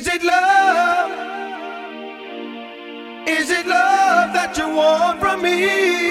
Is it love? Is it love that you want from me?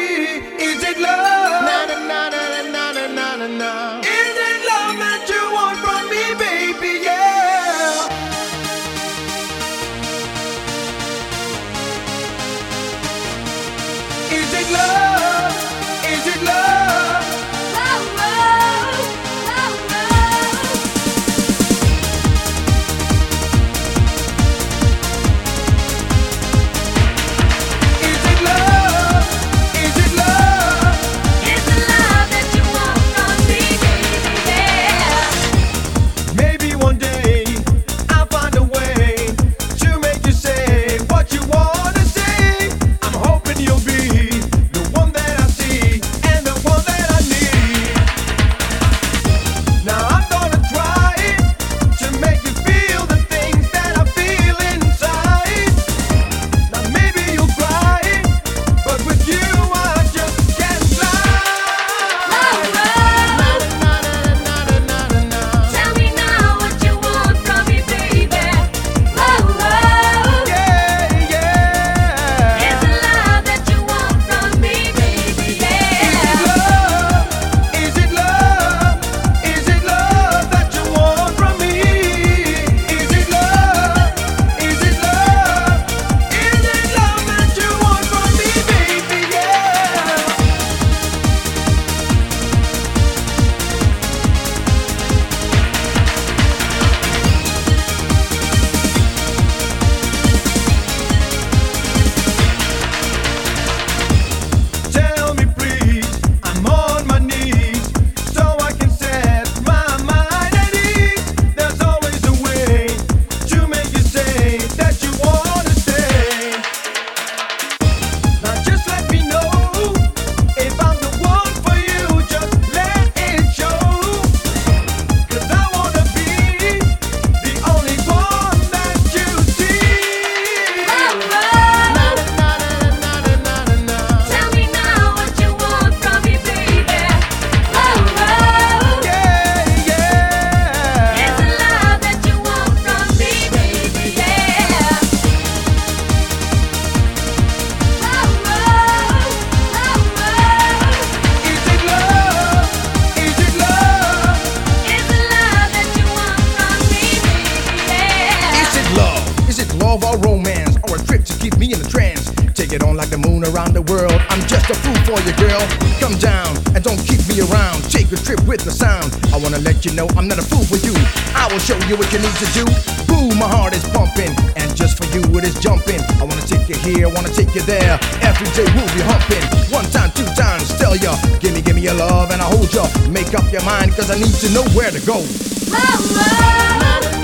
Of our romance or a trip to keep me in a trance. Take it on like the moon around the world. I'm just a fool for you, girl. Come down and don't keep me around. Take a trip with the sound. I wanna let you know I'm not a fool for you. I will show you what you need to do. Boom, my heart is pumping, and just for you it is jumping. I wanna take you here, I wanna take you there. Every day we'll be humping. One time, two times, tell ya. Gimme, gimme your love, and I'll hold ya. Make up your mind, cause I need to know where to go. Mama.